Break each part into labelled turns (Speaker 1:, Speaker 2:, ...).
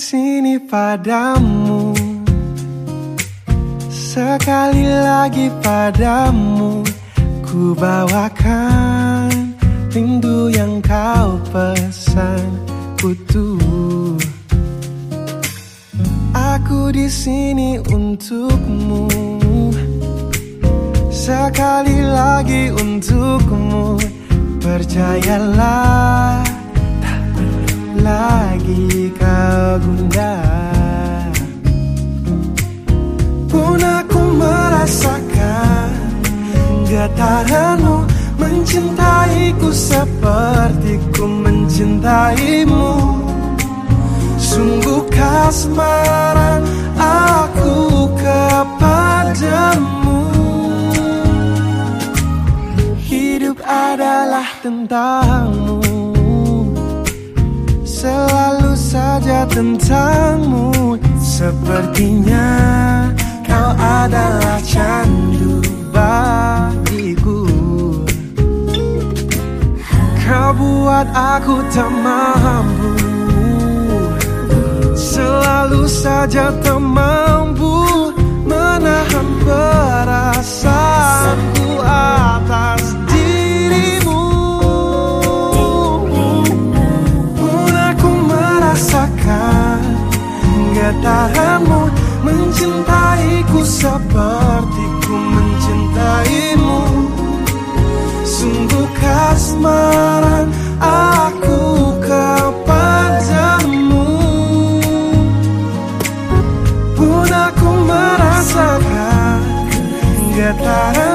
Speaker 1: sini padamu. Sekali lagi padamu Ku bawakan rindu yang kau pesan utuh Aku di sini untukmu. Sekali lagi untukmu Percayalah Getaranmu mencintaiku seperti ku mencintaimu. Sungguh kasmaran aku kepadamu. Hidup adalah tentangmu. Selalu saja tentangmu. Sepertinya kau adalah candu buat aku tak mampu. Selalu saja tak mampu Menahan perasaanku atas dirimu. Pun aku merasakan Getaranmu mencintaiku seperti ku mencintaimu. Sungguh kasmaran Getaranmu mencintaiku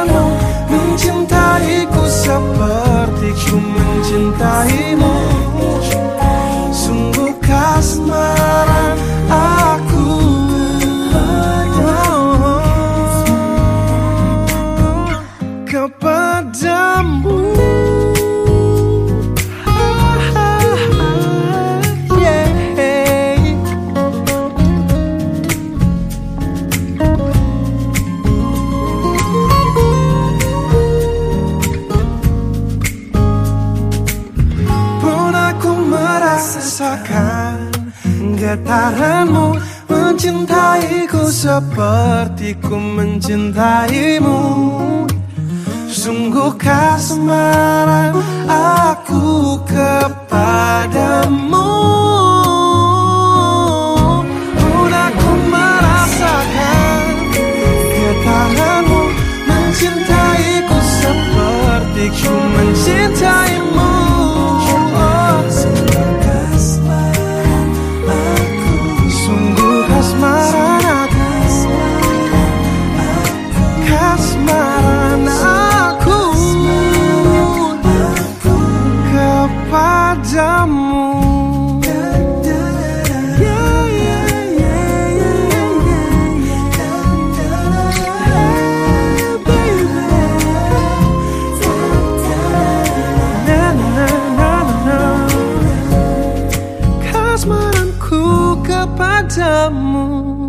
Speaker 1: merasakan Getaranmu mencintaiku seperti ku mencintaimu. Sungguh kasmaran aku kepadamu Kasmaran aku Kepadamu. Kasmaranku kepadamu